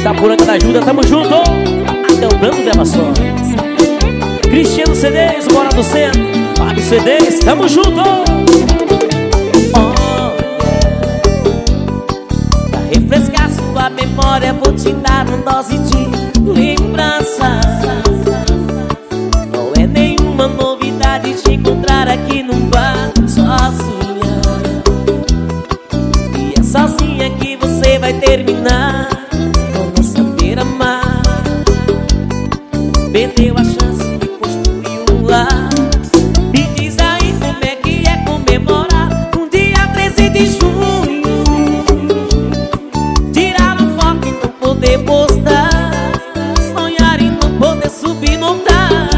Itapuranga da Ajuda, tamo junto. Até o Branco Gravações. Cristiano CDs, Bora do Centro. Fábio CDs, tamo junto. Pra refrescar sua memória, vou te dar uma dose de Perdeu a chance de construir um lar. E diz aí como é que é comemorar um dia 13 de junho. Tirar uma foto e não poder postar. Sonhar e não poder subir no altar.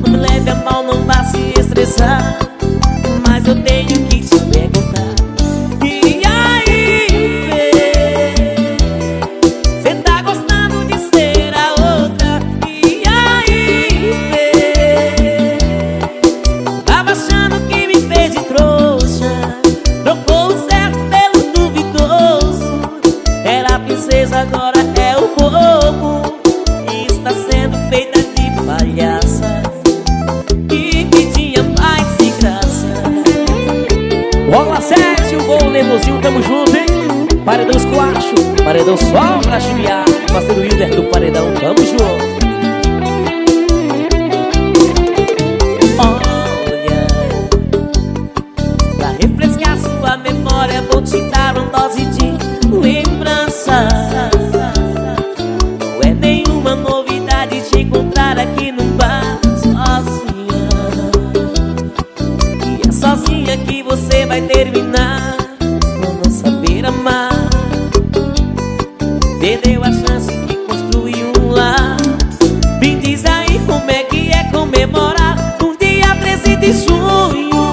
Não me leve a mal, não vá se estressar. Rola 7, o gol, Nervosinho, tamo junto, hein? Paredão Esculacho, Paredão só pra chibiar. Parceiro líder do Paredão, tamo junto. Olha Pra refrescar sua memória Perdeu a chance de construir um lar. Me diz aí como é que é comemorar Um dia 13 de junho.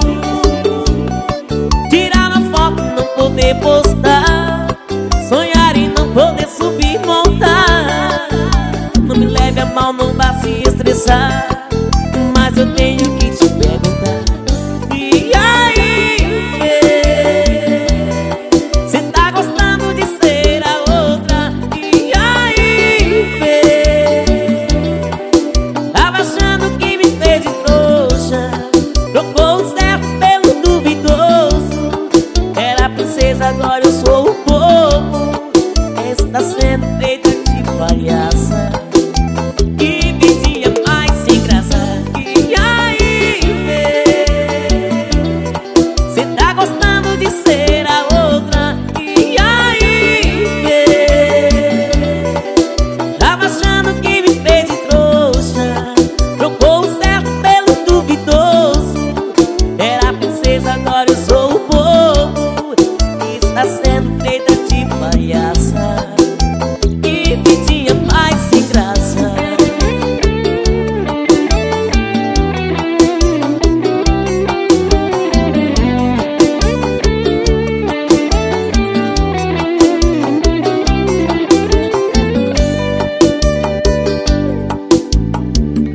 Tirar a foto, não poder postar. Sonhar e não poder subir, montar Não me leve a mal, não vá se estressar.